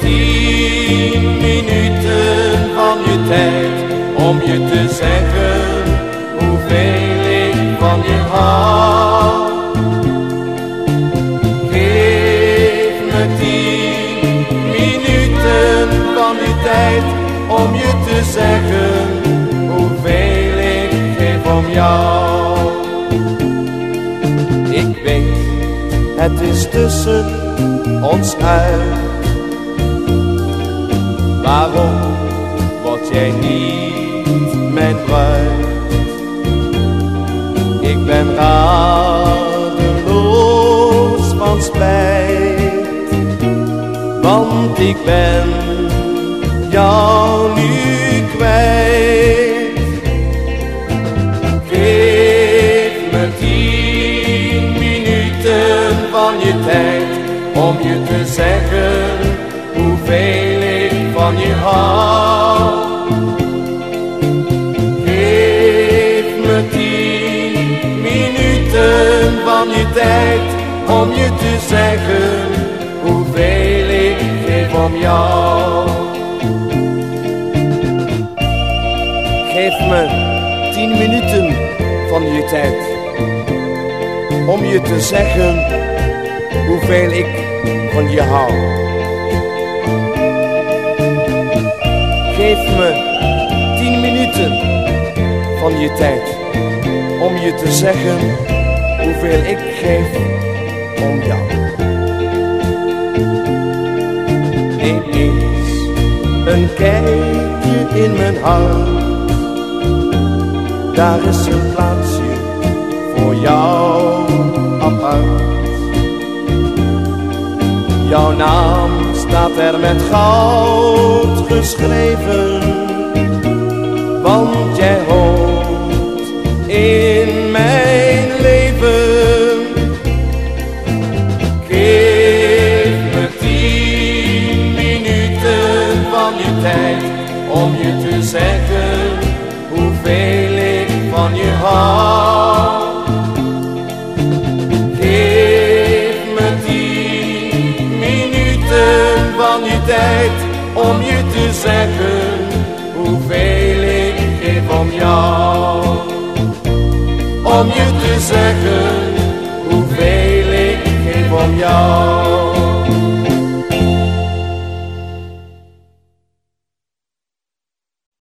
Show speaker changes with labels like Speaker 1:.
Speaker 1: tien minuten van je tijd om je te zeggen hoeveel ik van je hou. Geef me tien minuten van je tijd om je te zeggen hoeveel ik geef om jou. Ik weet, het is tussen ons uit. Waarom word jij niet mijn bruid? Ik ben radeloos van spijt, want ik ben jou nu kwijt. Geef me tien minuten van je tijd om je te zeggen je tijd om je te zeggen hoeveel ik geef om jou. Geef me tien minuten van je tijd om je te zeggen hoeveel ik van je hou. Geef me tien minuten van je tijd om je te zeggen hoeveel ik geef om jou. Eens een kijkje in mijn hart. Daar is een plaatsje voor jou apart. Jouw naam staat er met goud geschreven, om je te zeggen hoeveel ik van je hou. Geef me tien minuten van je tijd om je te zeggen hoeveel ik geef om jou. Om je te zeggen hoeveel ik geef om jou.